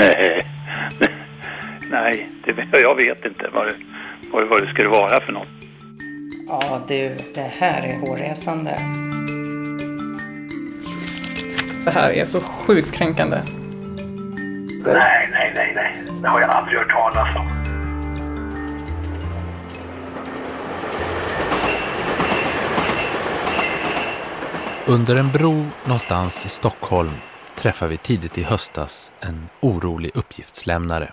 Nej, det, jag vet inte vad det, vad, vad det skulle vara för något. Ja du, det här är hårresande. Det här är så sjukt kränkande. Nej, nej, nej, nej. Det har jag aldrig hört talas om. Under en bro någonstans i Stockholm träffar vi tidigt i höstas en orolig uppgiftslämnare.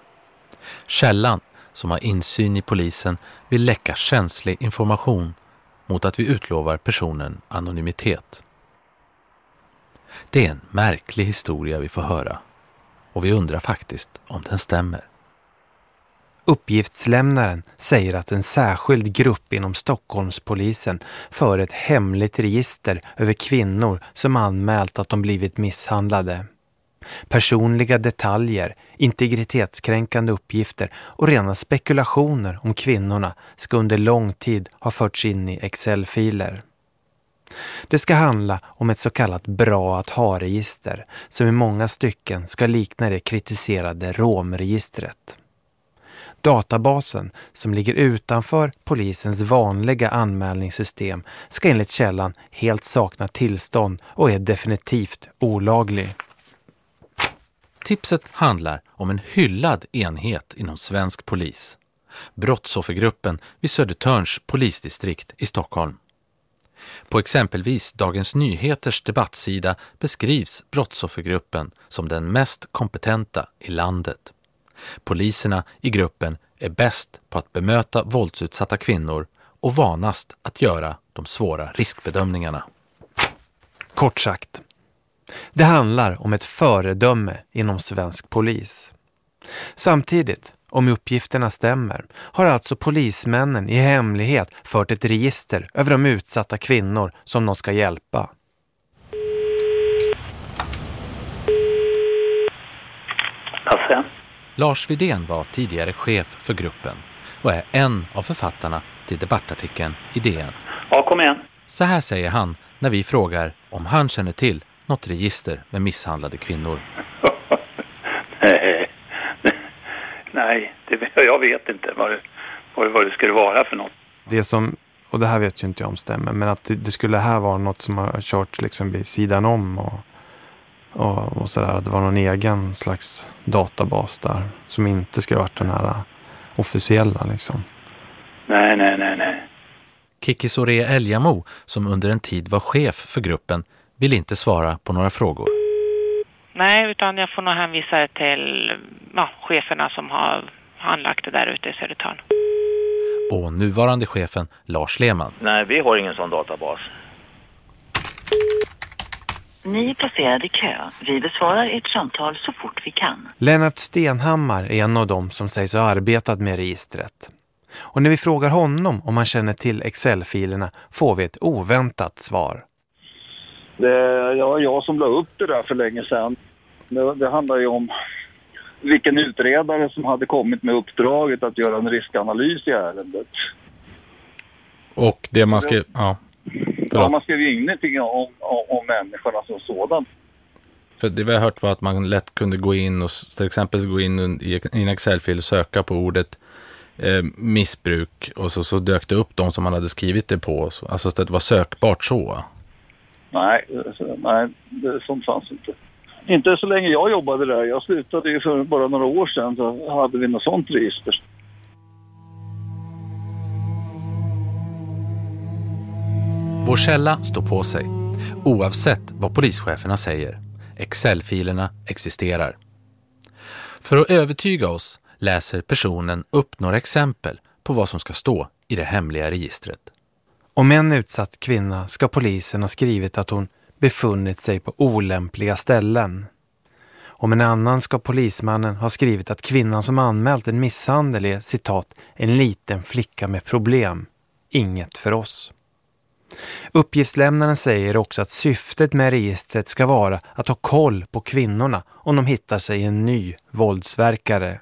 Källan, som har insyn i polisen, vill läcka känslig information mot att vi utlovar personen anonymitet. Det är en märklig historia vi får höra och vi undrar faktiskt om den stämmer. Uppgiftslämnaren säger att en särskild grupp inom Stockholmspolisen för ett hemligt register över kvinnor som anmält att de blivit misshandlade. Personliga detaljer, integritetskränkande uppgifter och rena spekulationer om kvinnorna ska under lång tid ha förts in i Excel-filer. Det ska handla om ett så kallat bra att ha-register som i många stycken ska likna det kritiserade romregistret. Databasen som ligger utanför polisens vanliga anmälningssystem ska enligt källan helt sakna tillstånd och är definitivt olaglig. Tipset handlar om en hyllad enhet inom svensk polis. Brottsoffergruppen vid Södertörns polisdistrikt i Stockholm. På exempelvis Dagens Nyheters debattsida beskrivs brottsoffergruppen som den mest kompetenta i landet. Poliserna i gruppen är bäst på att bemöta våldsutsatta kvinnor och vanast att göra de svåra riskbedömningarna. Kort sagt, det handlar om ett föredöme inom svensk polis. Samtidigt, om uppgifterna stämmer, har alltså polismännen i hemlighet fört ett register över de utsatta kvinnor som de ska hjälpa. Lasse? Lars Vidén var tidigare chef för gruppen och är en av författarna till debattartikeln i DN. Ja, kom igen. Så här säger han när vi frågar om han känner till något register med misshandlade kvinnor. Nej, nej det, jag vet inte vad det, vad, vad det skulle vara för något. Det som, och det här vet ju inte jag om stämmer, men att det, det skulle här vara något som har kört liksom vid sidan om och, och, och sådär. Att det var någon egen slags databas där som inte skulle varit den här officiella liksom. Nej, nej, nej, nej. Kiki Soré Eljamo, som under en tid var chef för gruppen, vill inte svara på några frågor. Nej, utan jag får nog hänvisa till ja, cheferna som har handlagt det där ute i Södertörn. Och nuvarande chefen Lars Lehmann. Nej, vi har ingen sån databas. Ni är placerade i kö. Vi besvarar ert samtal så fort vi kan. Lennart Stenhammar är en av dem som sägs ha arbetat med registret. Och när vi frågar honom om han känner till Excel-filerna får vi ett oväntat svar. Det var jag som la upp det där för länge sedan. Det, det handlar ju om vilken utredare som hade kommit med uppdraget att göra en riskanalys i ärendet. Och det man skrev... Ja. Ja, man skrev ju ingenting om, om, om människorna som sådant. För det vi har hört var att man lätt kunde gå in och till exempel gå in i en Excel-fil och söka på ordet eh, missbruk och så, så dök det upp de som man hade skrivit det på. Alltså att det var sökbart så. Nej, nej det, sånt fanns inte. Inte så länge jag jobbade där. Jag slutade ju för bara några år sedan så hade vi något sånt register. Vår källa står på sig, oavsett vad polischeferna säger. Excel-filerna existerar. För att övertyga oss läser personen upp några exempel på vad som ska stå i det hemliga registret. Om en utsatt kvinna ska polisen ha skrivit att hon befunnit sig på olämpliga ställen. Om en annan ska polismannen ha skrivit att kvinnan som anmält en misshandel är citat en liten flicka med problem. Inget för oss. Uppgiftslämnaren säger också att syftet med registret ska vara att ha koll på kvinnorna om de hittar sig en ny våldsverkare.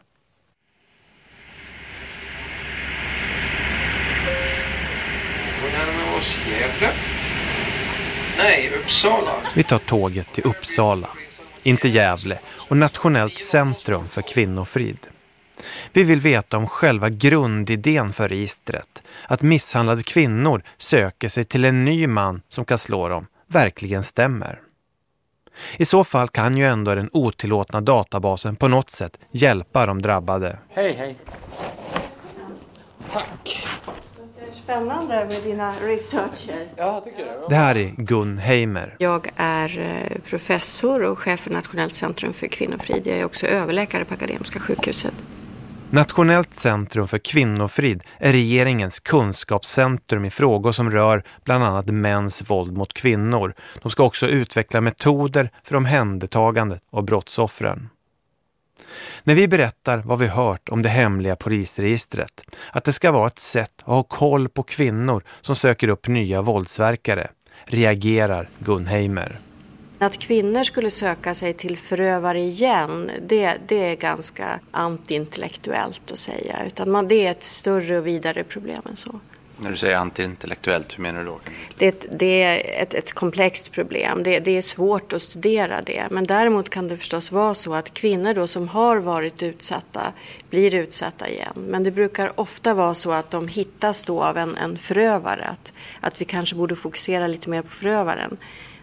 Nej, Uppsala. Vi tar tåget till Uppsala. inte Gävle och Nationellt centrum för kvinnofrid. Vi vill veta om själva grundidén för registret, att misshandlade kvinnor söker sig till en ny man som kan slå dem, verkligen stämmer. I så fall kan ju ändå den otillåtna databasen på något sätt hjälpa de drabbade. Hej, hej. Tack. Spännande med dina researcher. Ja, tycker jag. Det här är Gun Heimer. Jag är eh, professor och chef för Nationellt centrum för kvinnofrid. Jag är också överläkare på Akademiska sjukhuset. Nationellt centrum för kvinnofrid är regeringens kunskapscentrum i frågor som rör bland annat mäns våld mot kvinnor. De ska också utveckla metoder för omhändertagandet av brottsoffren. När vi berättar vad vi hört om det hemliga polisregistret, att det ska vara ett sätt att ha koll på kvinnor som söker upp nya våldsverkare, reagerar Gunheimer. Att kvinnor skulle söka sig till förövare igen, det, det är ganska antiintellektuellt att säga. Utan man, det är ett större och vidare problem än så. När du säger antiintellektuellt, hur menar du då? Det, det är ett, ett komplext problem. Det, det, är svårt att studera det. Men däremot kan det förstås vara så att kvinnor då som har varit utsatta blir utsatta igen. Men det brukar ofta vara så att de hittas då av en, en förövare. Att, att vi kanske borde fokusera lite mer på förövaren.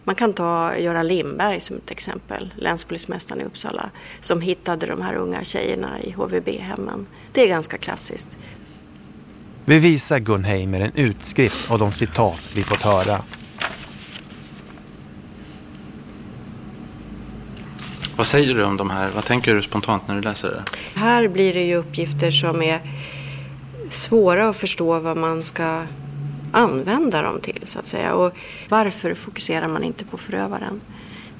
Man kan ta Göran Lindberg som ett exempel, länspolismästaren i Uppsala, som hittade de här unga tjejerna i HVB-hemmen. Det är ganska klassiskt. Vi visar Gunheimer en utskrift av de citat vi fått höra. Vad säger du om de här? Vad tänker du spontant när du läser det? Här blir det ju uppgifter som är svåra att förstå vad man ska använda dem till så att säga. Och varför fokuserar man inte på förövaren?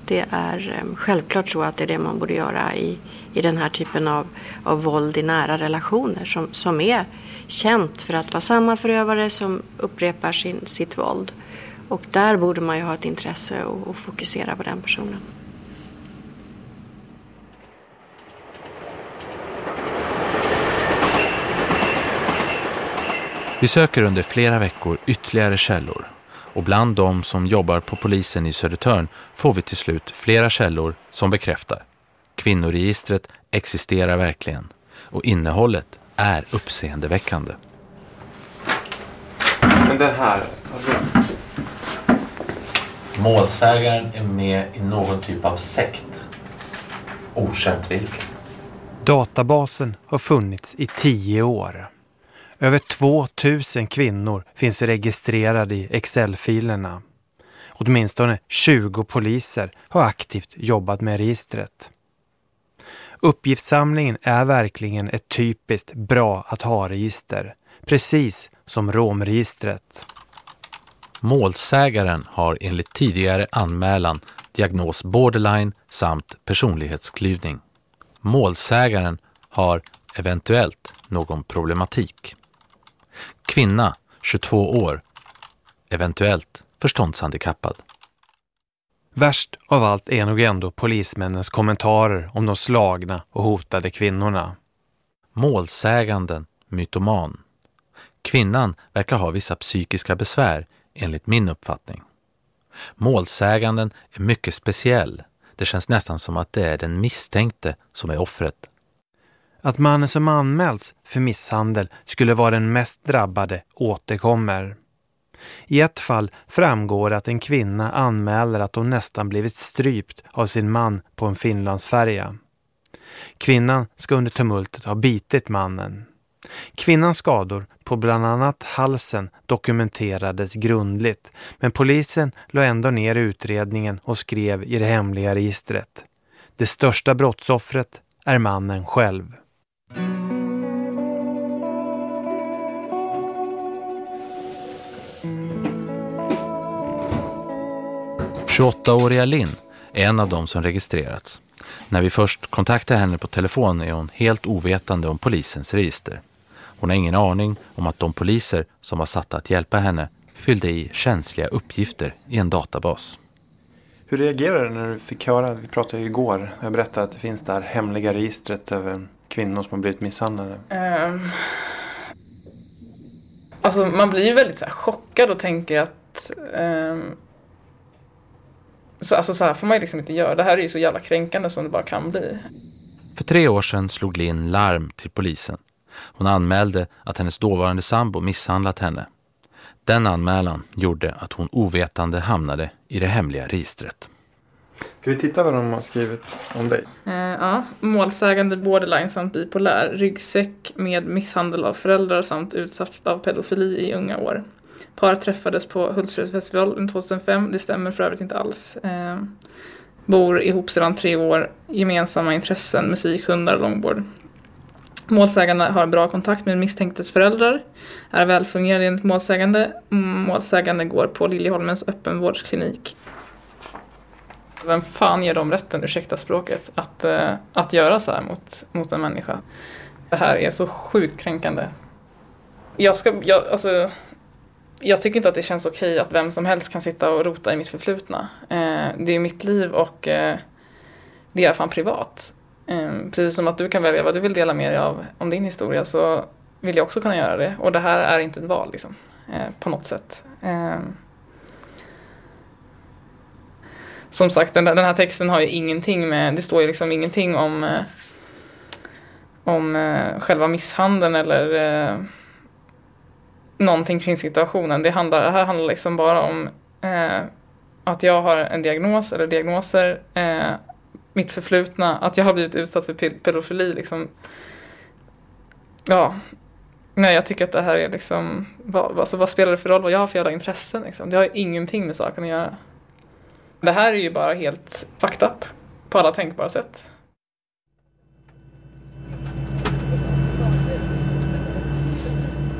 Det är eh, självklart så att det är det man borde göra i, i den här typen av, av våld i nära relationer som, som är känt för att vara samma förövare som upprepar sin, sitt våld. Och där borde man ju ha ett intresse och, och fokusera på den personen. Vi söker under flera veckor ytterligare källor och bland de som jobbar på polisen i Södertörn får vi till slut flera källor som bekräftar. Kvinnoregistret existerar verkligen och innehållet är uppseendeväckande. Men den här, alltså... Målsägaren är med i någon typ av sekt. Okänt vilken. Databasen har funnits i tio år. Över 2000 kvinnor finns registrerade i Excel-filerna. Åtminstone 20 poliser har aktivt jobbat med registret. Uppgiftssamlingen är verkligen ett typiskt bra att ha-register, precis som romregistret. Målsägaren har enligt tidigare anmälan diagnos borderline samt personlighetsklyvning. Målsägaren har eventuellt någon problematik. Kvinna, 22 år, eventuellt förståndshandikappad. Värst av allt är nog ändå polismännens kommentarer om de slagna och hotade kvinnorna. Målsäganden, mytoman. Kvinnan verkar ha vissa psykiska besvär enligt min uppfattning. Målsäganden är mycket speciell. Det känns nästan som att det är den misstänkte som är offret. Att mannen som anmälts för misshandel skulle vara den mest drabbade återkommer. I ett fall framgår att en kvinna anmäler att hon nästan blivit strypt av sin man på en Finlandsfärja. Kvinnan ska under tumultet ha bitit mannen. Kvinnans skador på bland annat halsen dokumenterades grundligt men polisen la ändå ner utredningen och skrev i det hemliga registret. Det största brottsoffret är mannen själv. 28-åriga Linn är en av dem som registrerats. När vi först kontaktar henne på telefon är hon helt ovetande om polisens register. Hon har ingen aning om att de poliser som var satta att hjälpa henne fyllde i känsliga uppgifter i en databas. Hur reagerade du när du fick höra, vi pratade ju igår, jag berättade att det finns det här hemliga registret över kvinnor som har blivit misshandlade? Um, alltså man blir ju väldigt chockad och tänker att um, Så, alltså, så här får man ju liksom inte göra. Det här är ju så jävla kränkande som det bara kan bli. För tre år sedan slog Linn larm till polisen. Hon anmälde att hennes dåvarande sambo misshandlat henne. Den anmälan gjorde att hon ovetande hamnade i det hemliga registret. Ska vi titta vad de har skrivit om dig? Eh, ja, målsägande borderline samt bipolär, ryggsäck med misshandel av föräldrar samt utsatt av pedofili i unga år. Paret träffades på Hultsfredsfestivalen 2005, det stämmer för övrigt inte alls. Eh, bor ihop sedan tre år, gemensamma intressen, musik, hundar och longboard. Målsägande har bra kontakt med misstänktes föräldrar, är välfungerande enligt målsägande. Mm, målsägande går på Liljeholmens öppenvårdsklinik. Vem fan ger dem rätten, ursäkta språket, att, eh, att göra så här mot, mot en människa? Det här är så sjukt kränkande. Jag, ska, jag, alltså, jag tycker inte att det känns okej att vem som helst kan sitta och rota i mitt förflutna. Eh, det är mitt liv och eh, det är fan privat. Eh, precis som att du kan välja vad du vill dela med dig av om din historia så vill jag också kunna göra det. Och det här är inte ett val liksom, eh, på något sätt. Eh, som sagt, den, den, här texten har ju ingenting med, det står ju liksom ingenting om, eh, om eh, själva misshandeln eller eh, någonting kring situationen. Det, handlar, det här handlar liksom bara om eh, att jag har en diagnos eller diagnoser, eh, mitt förflutna, att jag har blivit utsatt för pedofili. Liksom. Ja, nej jag tycker att det här är liksom, vad, alltså, vad spelar det för roll vad jag har för jävla intressen? Liksom? Det har ju ingenting med saken att göra. Det här är ju bara helt fucked up på alla tänkbara sätt.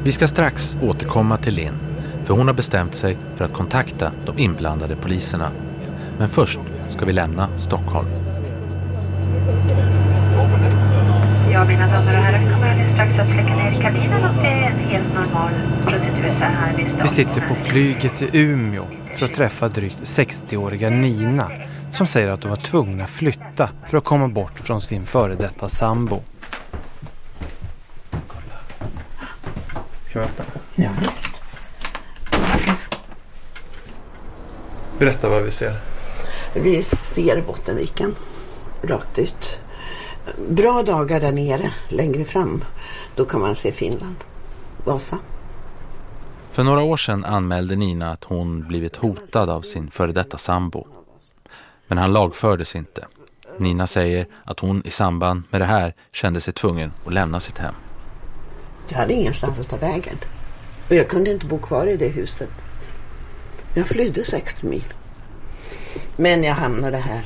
Vi ska strax återkomma till Linn, för hon har bestämt sig för att kontakta de inblandade poliserna. Men först ska vi lämna Stockholm. Ja, mina damer och herrar, vi kommer alldeles strax att släcka ner kabinen och det är en helt normal procedur så här vid Vi sitter på flyget till Umeå för att träffa drygt 60-åriga Nina som säger att de var tvungna att flytta för att komma bort från sin före detta sambo. Ska vi öppna? Ja, visst. Berätta vad vi ser. Vi ser Bottenviken rakt ut. Bra dagar där nere, längre fram. Då kan man se Finland, Vasa. För några år sedan anmälde Nina att hon blivit hotad av sin före detta sambo. Men han lagfördes inte. Nina säger att hon i samband med det här kände sig tvungen att lämna sitt hem. Jag hade ingenstans att ta vägen. Och jag kunde inte bo kvar i det huset. Jag flydde 60 mil. Men jag hamnade här.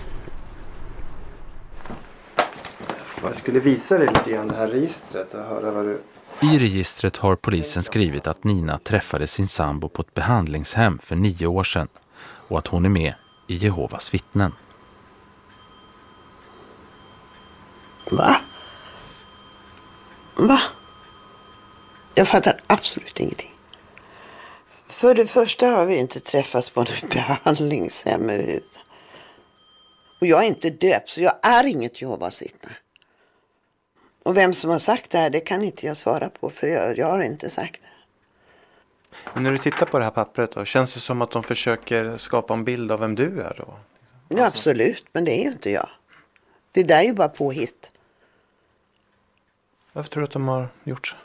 Jag skulle visa dig lite grann det här registret och höra vad du... I registret har polisen skrivit att Nina träffade sin sambo på ett behandlingshem för nio år sedan och att hon är med i Jehovas vittnen. Va? Va? Jag fattar absolut ingenting. För det första har vi inte träffats på något behandlingshem överhuvudtaget. Och jag är inte döpt så jag är inget Jehovas vittne. Och vem som har sagt det här det kan inte jag svara på för jag, jag har inte sagt det. Men när du tittar på det här pappret då, känns det som att de försöker skapa en bild av vem du är då? Ja absolut, men det är ju inte jag. Det där är ju bara påhitt. Varför tror du att de har gjort så?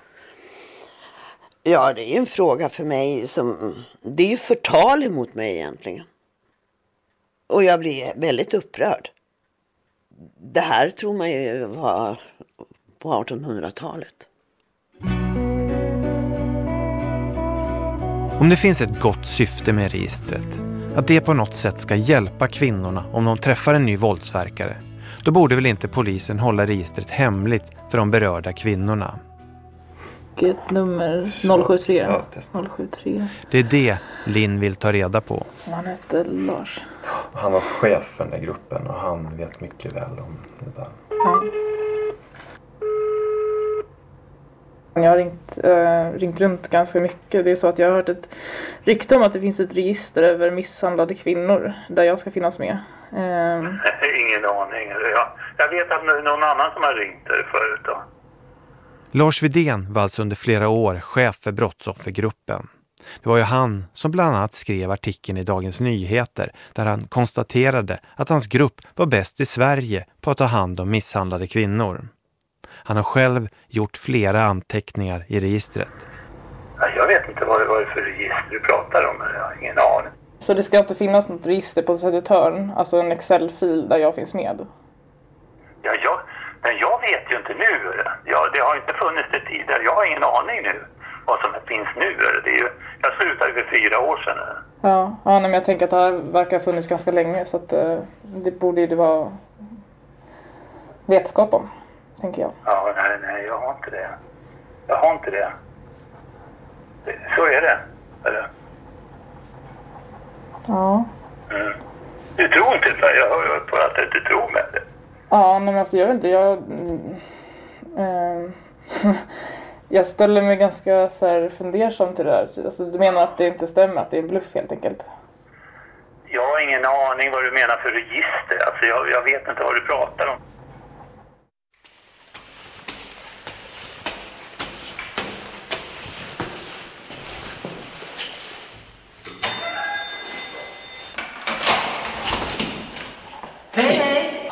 Ja, det är ju en fråga för mig som... Det är ju förtal emot mig egentligen. Och jag blir väldigt upprörd. Det här tror man ju var på 1800-talet. Om det finns ett gott syfte med registret, att det på något sätt ska hjälpa kvinnorna om de träffar en ny våldsverkare, då borde väl inte polisen hålla registret hemligt för de berörda kvinnorna. Vilket nummer? 073? Ja, 073. Det är det Linn vill ta reda på. Han hette Lars. Han var chef för den här gruppen och han vet mycket väl om det där. Ja. Jag har ringt, äh, ringt runt ganska mycket. Det är så att jag har hört ett rykte om att det finns ett register över misshandlade kvinnor där jag ska finnas med. Ähm. Ingen aning. Jag, jag vet att någon annan som har ringt dig förut då. Lars Vidén var alltså under flera år chef för brottsoffergruppen. Det var ju han som bland annat skrev artikeln i Dagens Nyheter där han konstaterade att hans grupp var bäst i Sverige på att ta hand om misshandlade kvinnor. Han har själv gjort flera anteckningar i registret. Jag vet inte vad det var för register du pratar om. Jag har ingen aning. Så det ska inte finnas något register på Södertörn, alltså en Excel-fil där jag finns med? Ja, jag, men jag vet ju inte nu. Ja, det har inte funnits det tidigare. Jag har ingen aning nu vad som finns nu. Det är ju, jag slutade för fyra år sedan. Ja, ja men jag tänker att det här verkar ha funnits ganska länge så att eh, det borde ju vara vetskap om, tänker jag. Ja, nej, nej, jag har inte det. Jag har inte det. så är det. Eller? Ja. Mm. Du tror inte det? Jag hör ju på att du inte tror med det. Ja, men alltså jag vet inte, jag... Äh, jag ställer mig ganska så här fundersam till det där. Alltså, du menar att det inte stämmer, att det är en bluff helt enkelt? Jag har ingen aning vad du menar för register. Alltså jag, jag vet inte vad du pratar om.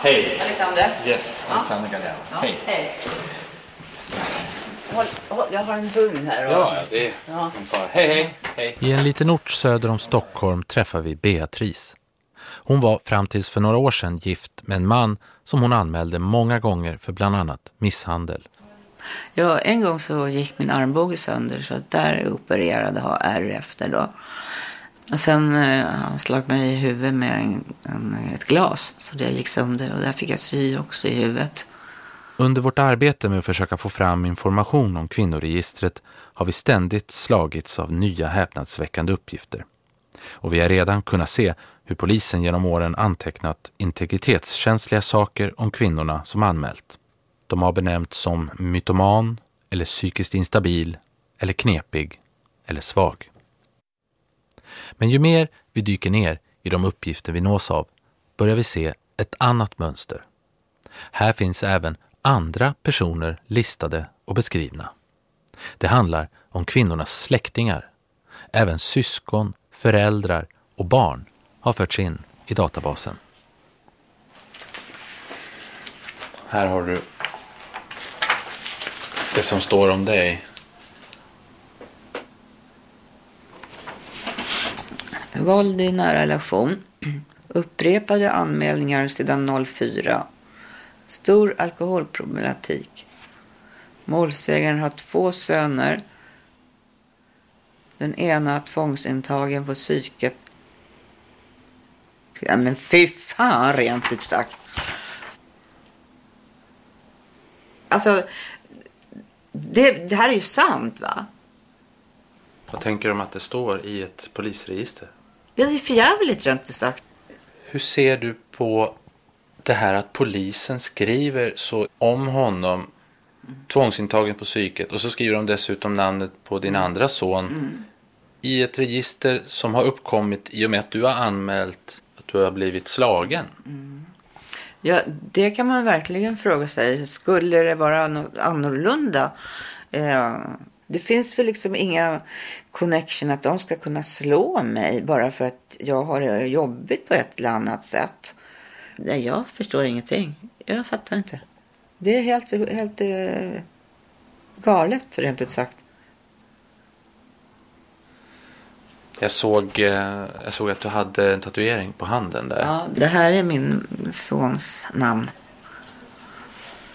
Hej! Alexander? Yes, Alexander Gardell. Ja, Hej! hej. Jag har en vugn här. Och... Ja, det är Ja. Hej, hej! Hej! I en liten ort söder om Stockholm träffar vi Beatrice. Hon var fram tills för några år sedan gift med en man som hon anmälde många gånger för bland annat misshandel. Ja, en gång så gick min armbåge sönder så där opererade ärr efter då. Och sen eh, han slog mig i huvudet med en, en, ett glas så det gick sönder och där fick jag sy också i huvudet. Under vårt arbete med att försöka få fram information om kvinnoregistret har vi ständigt slagits av nya häpnadsväckande uppgifter. Och vi har redan kunnat se hur polisen genom åren antecknat integritetskänsliga saker om kvinnorna som anmält. De har benämnts som mytoman, eller psykiskt instabil, eller knepig, eller svag. Men ju mer vi dyker ner i de uppgifter vi nås av börjar vi se ett annat mönster. Här finns även andra personer listade och beskrivna. Det handlar om kvinnornas släktingar. Även syskon, föräldrar och barn har förts in i databasen. Här har du det som står om dig. Våld i nära relation. Upprepade anmälningar sedan 04. Stor alkoholproblematik. Målsägaren har två söner. Den ena tvångsintagen på psyket. Ja, men fy fan rent ut sagt. Alltså, det, det här är ju sant va? Vad tänker du om att det står i ett polisregister? Ja, det är för jävligt rent ut sagt. Hur ser du på det här att polisen skriver så om honom tvångsintagen på psyket och så skriver de dessutom namnet på din andra son Mm. i ett register som har uppkommit i och med att du har anmält att du har blivit slagen. Ja, det kan man verkligen fråga sig. Skulle det vara något annorlunda? Eh, det finns väl liksom inga connection att de ska kunna slå mig bara för att jag har det jobbigt på ett eller annat sätt. Nej, jag förstår ingenting. Jag fattar inte. Det är helt, helt eh, galet, rent ut sagt. Jag såg, eh, jag såg att du hade en tatuering på handen där. Ja, det här är min sons namn.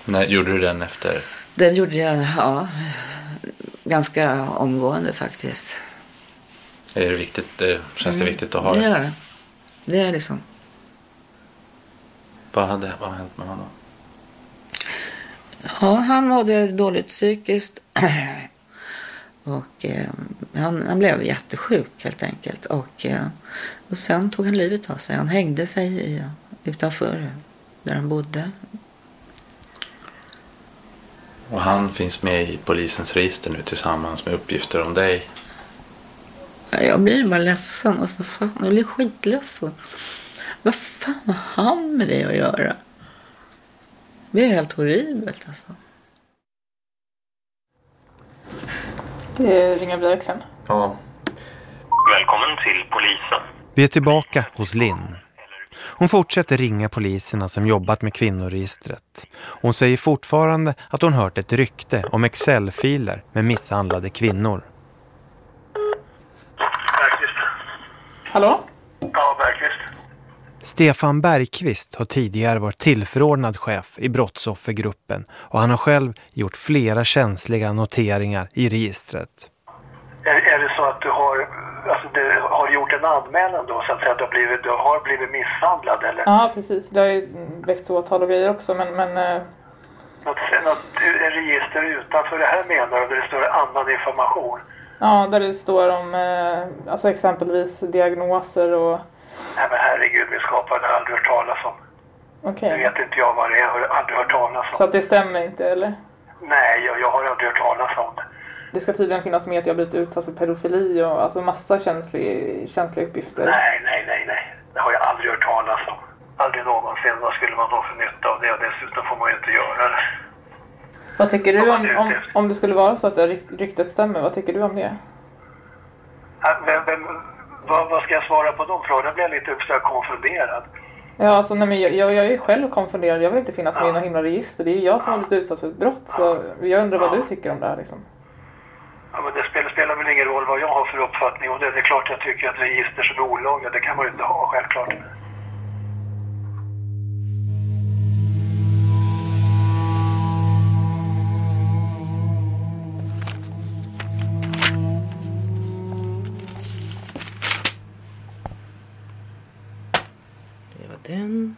När gjorde du den efter? Den gjorde jag ja, ganska omgående faktiskt. Är det viktigt, eh, känns det Mm, viktigt att ha Det det? gör det. Det är liksom. Vad hade vad har hänt med honom? Ja, han mådde dåligt psykiskt. Och eh, han, han blev jättesjuk helt enkelt. Och, eh, och sen tog han livet av sig. Han hängde sig i, utanför där han bodde. Och han finns med i polisens register nu tillsammans med uppgifter om dig. Jag blir bara ledsen. Alltså, fan, jag blir skitledsen. Vad fan har han med det att göra? Det är helt horribelt alltså. Det är Ringa Björksen. Ja. Välkommen till polisen. Vi är tillbaka hos Linn. Hon fortsätter ringa poliserna som jobbat med kvinnoregistret. Hon säger fortfarande att hon hört ett rykte om Excel-filer med misshandlade kvinnor. Bergqvist. Hallå? Ja, Bergqvist. Stefan Bergqvist har tidigare varit tillförordnad chef i brottsoffergruppen och han har själv gjort flera känsliga noteringar i registret. Är, är det så att du har, alltså du har gjort en anmälan då så att säga att du har blivit, du har blivit misshandlad eller Ja, precis. Det har ju väckt åtal och grejer också, men... men eh, något, något register utanför det här menar du, där det står annan information? ja, där det står om eh, alltså exempelvis diagnoser och... Nej men herregud, vi skapar det har jag aldrig hört talas om. Okej. Nu vet inte jag vad det är, jag har aldrig hört talas om. Så att det stämmer inte, eller? Nej, jag, jag har aldrig hört talas om det. Det ska tydligen finnas med att jag blivit utsatt för pedofili och alltså massa känslig, känsliga uppgifter. Nej, nej, nej, nej. Det har jag aldrig hört talas om. Aldrig någonsin. Vad skulle man ha för nytta av det? Och dessutom får man ju inte göra det. Vad tycker du om, om, om det skulle vara så att det ryktet stämmer? Vad tycker du om det? Ja, Vem, vem, vad, vad ska jag svara på de frågorna? Jag blir lite uppstött konfunderad. Ja, alltså, nej, men jag, jag, jag är ju själv konfunderad. Jag vill inte finnas med i några himla register. Det är ju jag som har blivit utsatt för ett brott. Så jag undrar vad du tycker om det här liksom. Ja, men det spelar, spelar väl ingen roll vad jag har för uppfattning om det. Det är klart jag tycker att register som är olagliga, det kan man ju inte ha självklart. Den.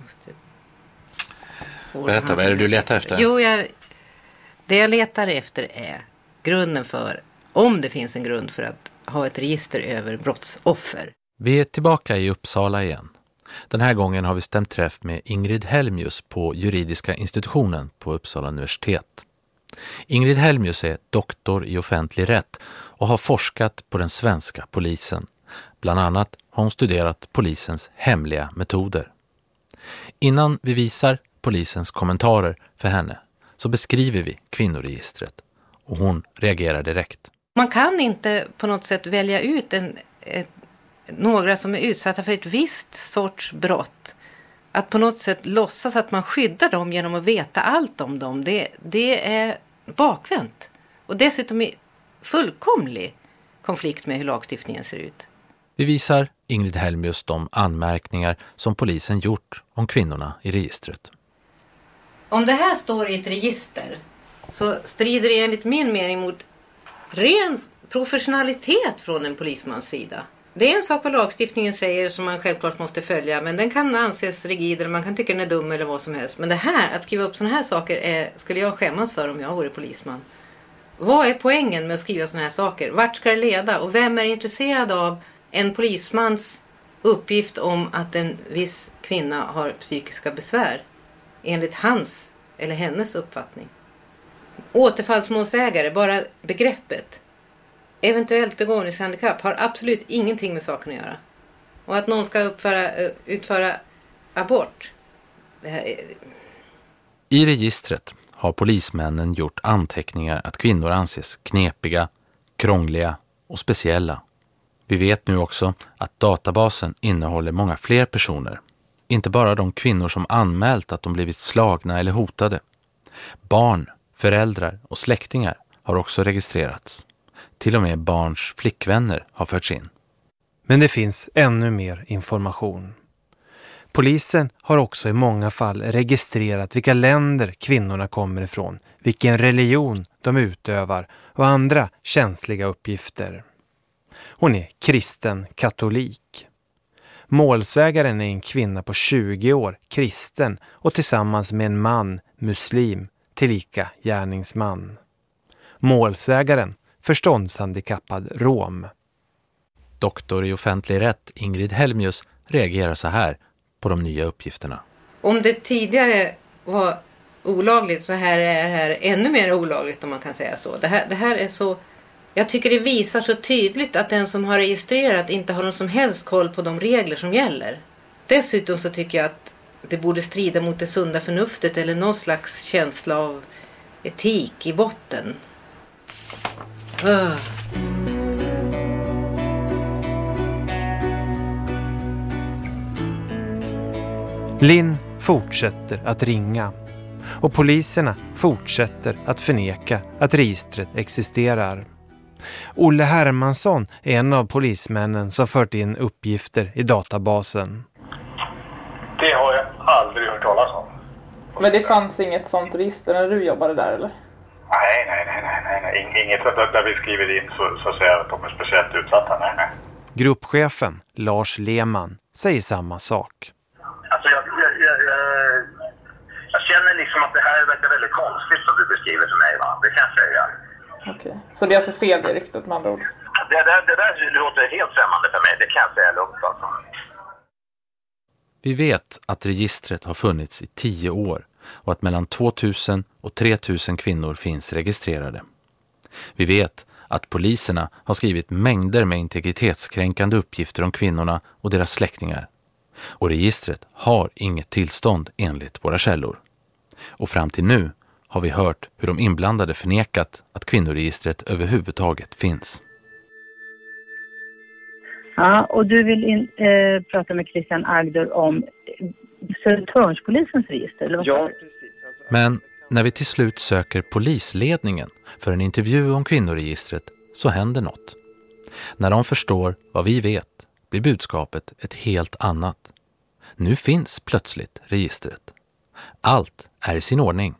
Måste Berätta, vad är det du letar efter? Jo, jag, det jag letar efter är grunden för, om det finns en grund för att ha ett register över brottsoffer. Vi är tillbaka i Uppsala igen. Den här gången har vi stämt träff med Ingrid Helmius på juridiska institutionen på Uppsala universitet. Ingrid Helmius är doktor i offentlig rätt och har forskat på den svenska polisen. Bland annat har hon studerat polisens hemliga metoder. Innan vi visar polisens kommentarer för henne så beskriver vi kvinnoregistret och hon reagerar direkt. Man kan inte på något sätt välja ut en, ett, några som är utsatta för ett visst sorts brott. Att på något sätt låtsas att man skyddar dem genom att veta allt om dem, det, det är bakvänt. Och dessutom i fullkomlig konflikt med hur lagstiftningen ser ut. Vi visar Ingrid Helmius de anmärkningar som polisen gjort om kvinnorna i registret. Om det här står i ett register så strider det enligt min mening mot ren professionalitet från en polismans sida. Det är en sak vad lagstiftningen säger som man självklart måste följa men den kan anses rigid eller man kan tycka den är dum eller vad som helst. Men det här, att skriva upp sådana här saker är, skulle jag skämmas för om jag vore polisman. Vad är poängen med att skriva sådana här saker? Vart ska det leda? Och vem är intresserad av en polismans uppgift om att en viss kvinna har psykiska besvär? Enligt hans eller hennes uppfattning. Återfallsmålsägare, bara begreppet. Eventuellt begåvningshandikapp har absolut ingenting med saken att göra. Och att någon ska uppföra, eh, utföra abort. Det här är, I registret har polismännen gjort anteckningar att kvinnor anses knepiga, krångliga och speciella. Vi vet nu också att databasen innehåller många fler personer. Inte bara de kvinnor som anmält att de blivit slagna eller hotade. Barn, föräldrar och släktingar har också registrerats. Till och med barns flickvänner har förts in. Men det finns ännu mer information. Polisen har också i många fall registrerat vilka länder kvinnorna kommer ifrån, vilken religion de utövar och andra känsliga uppgifter. Hon är kristen katolik. Målsägaren är en kvinna på 20 år, kristen och tillsammans med en man, muslim, tillika gärningsman. Målsägaren, förståndshandikappad rom. Doktor i offentlig rätt Ingrid Helmius reagerar så här på de nya uppgifterna. om det tidigare var olagligt så här är det här ännu mer olagligt om man kan säga så. Det här, det här är så... Jag tycker det visar så tydligt att den som har registrerat inte har någon som helst koll på de regler som gäller. Dessutom så tycker jag att det borde strida mot det sunda förnuftet eller någon slags känsla av etik i botten. Uh. Linn fortsätter att ringa och poliserna fortsätter att förneka att registret existerar. Olle Hermansson är en av polismännen som fört in uppgifter i databasen. Talas om. Men det fanns inget sånt register när du jobbade där eller? Nej, nej, nej, nej, nej, inget där, där vi skriver in så, så att säga att de är speciellt utsatta. Nej, nej. Gruppchefen Lars Lehmann säger samma sak. Alltså jag, jag, jag, jag, jag känner liksom att det här verkar väldigt konstigt som du beskriver för mig. Va? Det kan jag säga. Okej. Så det är alltså fel det ryktet med andra ord? Det, det, det där låter helt främmande för mig. Det kan jag säga lugnt alltså. Vi vet att registret har funnits i tio år och att mellan 2000 och 3000 kvinnor finns registrerade. Vi vet att poliserna har skrivit mängder med integritetskränkande uppgifter om kvinnorna och deras släktingar. Och registret har inget tillstånd enligt våra källor. Och fram till nu har vi hört hur de inblandade förnekat att kvinnoregistret överhuvudtaget finns. Ja, och du vill in, eh, prata med Christian Agder om Södertörnspolisens register? Eller vad ja, Men när vi till slut söker polisledningen för en intervju om kvinnoregistret så händer något. När de förstår vad vi vet blir budskapet ett helt annat. Nu finns plötsligt registret. Allt är i sin ordning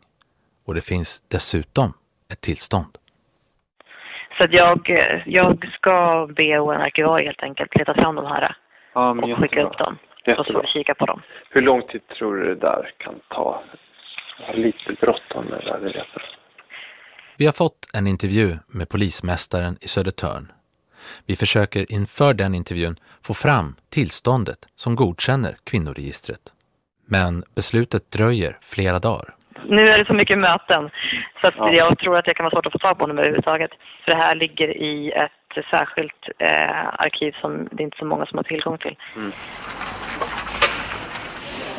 och det finns dessutom ett tillstånd. Så att jag, jag ska be en arkivarie helt enkelt leta fram de här ja, och skicka upp dem. Jättebra. Och så får vi kika på dem. Hur lång tid tror du det där kan ta? Jag har lite bråttom med det där, Vi har fått en intervju med polismästaren i Södertörn. Vi försöker inför den intervjun få fram tillståndet som godkänner kvinnoregistret. Men beslutet dröjer flera dagar. Nu är det så mycket möten så att ja. jag tror att det kan vara svårt att få tag på honom överhuvudtaget. För det här ligger i ett särskilt eh, arkiv som det är inte så många som har tillgång till. Mm.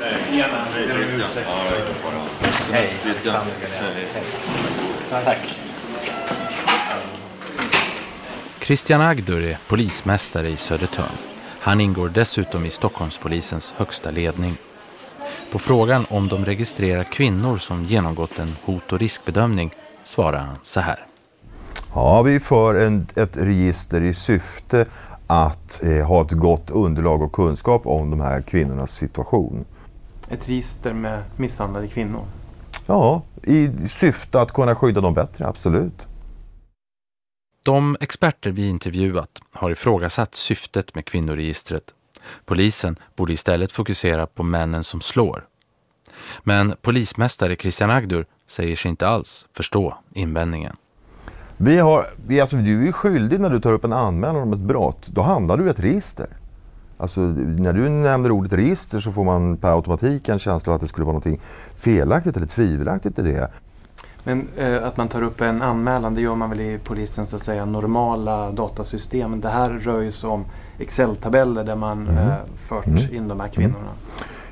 Hej, Christian. Hej, Christian. Tack. Christian Agdur är polismästare i Södertörn. Han ingår dessutom i Stockholmspolisens högsta ledning. På frågan om de registrerar kvinnor som genomgått en hot- och riskbedömning svarar han så här. Ja, vi för en, ett register i syfte att eh, ha ett gott underlag och kunskap om de här kvinnornas situation. Ett register med misshandlade kvinnor? Ja, i syfte att kunna skydda dem bättre, absolut. De experter vi intervjuat har ifrågasatt syftet med kvinnoregistret. Polisen borde istället fokusera på männen som slår. Men polismästare Christian Agdur säger sig inte alls förstå invändningen. Vi har, vi, alltså, du är ju skyldig när du tar upp en anmälan om ett brott. Då handlar du i ett register. Alltså, när du nämner ordet register så får man per automatik en känsla av att det skulle vara något felaktigt eller tvivelaktigt i det. Men eh, att man tar upp en anmälan, det gör man väl i polisens så att säga, normala datasystem. Det här rör ju sig om Excel-tabeller där man mm. eh, fört mm. in de här kvinnorna.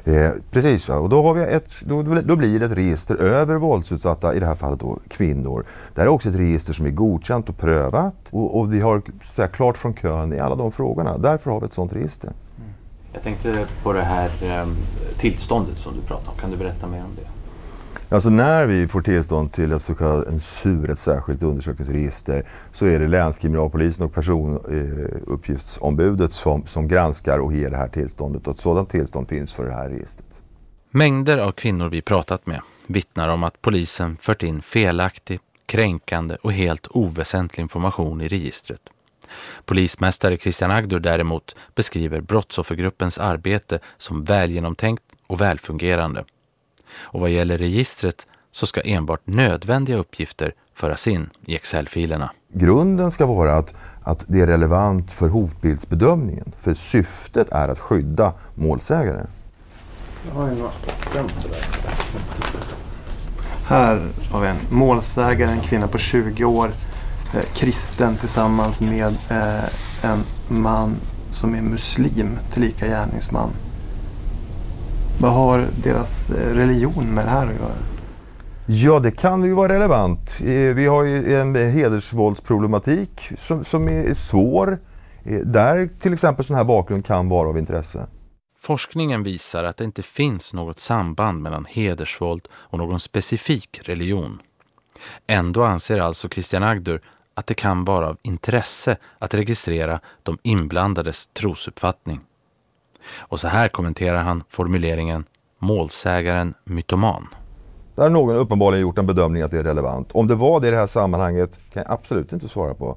Eh, precis, va? och då, har vi ett, då, då, blir det ett register över våldsutsatta, i det här fallet då kvinnor. Det här är också ett register som är godkänt och prövat och, och vi har så här, klart från kön i alla de frågorna. Därför har vi ett sådant register. Mm. Jag tänkte på det här eh, tillståndet som du pratade om. Kan du berätta mer om det? Alltså när vi får tillstånd till ett så kallat en SUR, ett särskilt undersökningsregister, så är det länskriminalpolisen och personuppgiftsombudet som, som granskar och ger det här tillståndet. Och ett sådant tillstånd finns för det här registret. Mängder av kvinnor vi pratat med vittnar om att polisen fört in felaktig, kränkande och helt oväsentlig information i registret. Polismästare Christian Agdur däremot beskriver brottsoffergruppens arbete som välgenomtänkt och välfungerande och vad gäller registret så ska enbart nödvändiga uppgifter föras in i Excel-filerna. Grunden ska vara att, att det är relevant för hotbildsbedömningen. För syftet är att skydda målsägare. Jag har ju några exempel där. Här har vi en målsägare, en kvinna på 20 år, eh, kristen tillsammans med eh, en man som är muslim, tillika gärningsman. Vad har deras eh, religion med det här att göra? Ja, det kan ju vara relevant. Eh, vi har ju en hedersvåldsproblematik som, som är svår. Eh, där till exempel sån här bakgrund kan vara av intresse. Forskningen visar att det inte finns något samband mellan hedersvåld och någon specifik religion. Ändå anser alltså Christian Agdur att det kan vara av intresse att registrera de inblandades trosuppfattning. Och så här kommenterar han formuleringen målsägaren mytoman. Där har någon uppenbarligen gjort en bedömning att det är relevant. Om det var det i det här sammanhanget kan jag absolut inte svara på.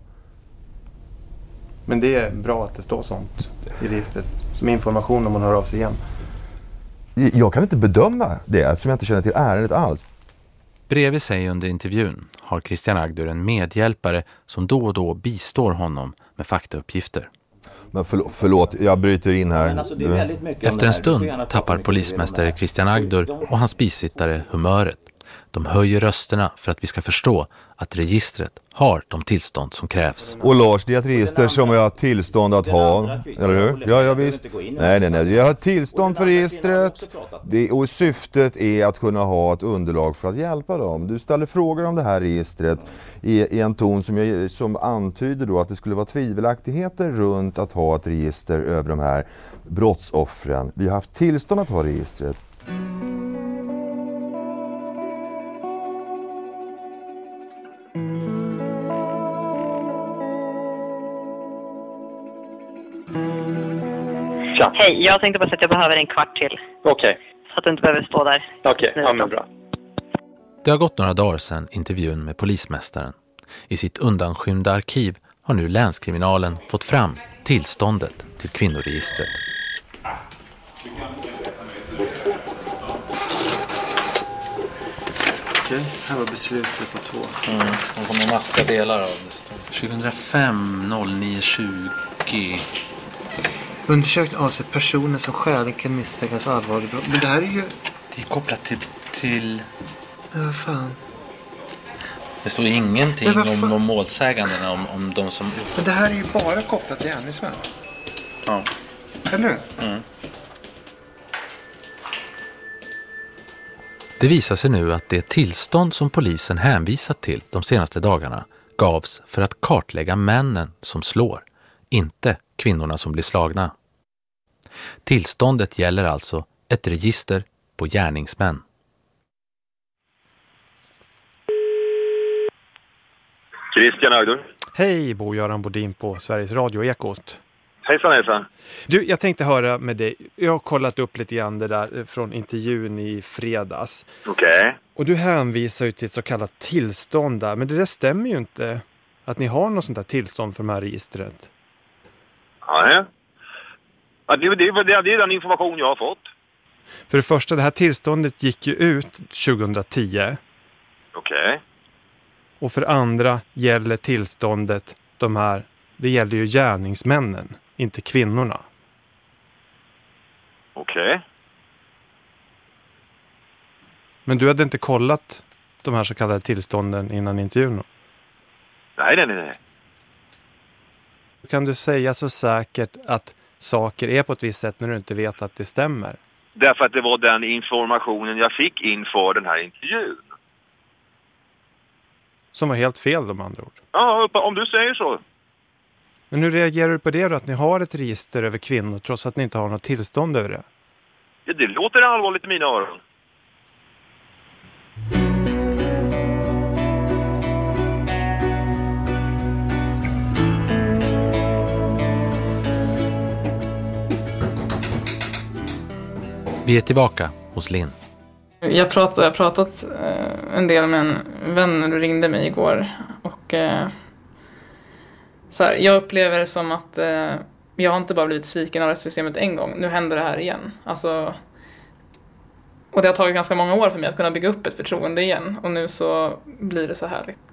Men det är bra att det står sånt i registret som information om man hör av sig igen. Jag kan inte bedöma det eftersom jag inte känner till ärendet alls. Bredvid sig under intervjun har Christian Agdur en medhjälpare som då och då bistår honom med faktauppgifter. Men förlåt, förlåt jag bryter in här. Alltså, Efter en stund tappar polismästare Christian Agdur och hans bisittare humöret. De höjer rösterna för att vi ska förstå att registret har de tillstånd som krävs. Och Lars, det är ett register som jag har tillstånd att ha, eller hur? Ja, ja visst. Nej, nej, nej. Jag har tillstånd för registret det, och syftet är att kunna ha ett underlag för att hjälpa dem. Du ställer frågor om det här registret i, i en ton som, jag, som antyder då att det skulle vara tvivelaktigheter runt att ha ett register över de här brottsoffren. Vi har haft tillstånd att ha registret. Tja. Hej, jag tänkte bara säga att jag behöver en kvart till. Okej. Okay. Så att du inte behöver stå där. Okej, okay. ja men bra. Det har gått några dagar sedan intervjun med polismästaren. I sitt undanskymda arkiv har nu länskriminalen fått fram tillståndet till kvinnoregistret. Okej, här var beslutet på två. Mm, de kommer maska delar av det. 2005 09 20 Undersökt avser personer som skäligen misstänkas för allvarlig brott. Men det här är ju... Det är kopplat till... till... Ja, vad fan. Det står ingenting om, om målsägandena, om, om de som... Men det här är ju bara kopplat till gärningsmän. Ja. Eller hur? Mm. Det visar sig nu att det tillstånd som polisen hänvisat till de senaste dagarna gavs för att kartlägga männen som slår, inte kvinnorna som blir slagna. Tillståndet gäller alltså ett register på gärningsmän. Christian Agdur. Hej, Bo-Göran Bodin på Sveriges Radio Ekot. Hejsan, hejsan. Du, jag tänkte höra med dig. Jag har kollat upp lite grann det där från intervjun i fredags. Okej. Okay. Och du hänvisar ju till ett så kallat tillstånd där. Men det där stämmer ju inte. Att ni har något sånt där tillstånd för det här registret. Nej. Ja, det, det, det, det är den information jag har fått. För det första, det här tillståndet gick ju ut 2010. Okej. Okay. Och för andra gäller tillståndet de här, det gäller ju gärningsmännen, inte kvinnorna. Okej. Okay. Men du hade inte kollat de här så kallade tillstånden innan intervjun? Nej, nej, nej. Kan du säga så säkert att saker är på ett visst sätt när du inte vet att det stämmer? Därför att det var den informationen jag fick inför den här intervjun. Som var helt fel de andra ord? Ja, om du säger så. Men hur reagerar du på det då? Att ni har ett register över kvinnor trots att ni inte har något tillstånd över det? Ja, det låter allvarligt i mina öron. Vi är tillbaka hos Linn. Jag har pratat eh, en del med en vän när du ringde mig igår. Och, eh, så här, jag upplever det som att eh, jag har inte bara blivit sviken av rättssystemet en gång. Nu händer det här igen. Alltså, och det har tagit ganska många år för mig att kunna bygga upp ett förtroende igen. Och nu så blir det så här. Liksom.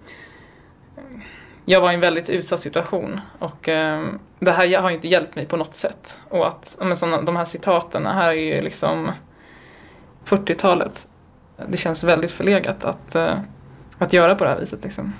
Jag var i en väldigt utsatt situation och eh, det här har inte hjälpt mig på något sätt. Och att men såna, de här citaten här är ju liksom 40-talet. Det känns väldigt förlegat att, eh, att göra på det här viset. Liksom.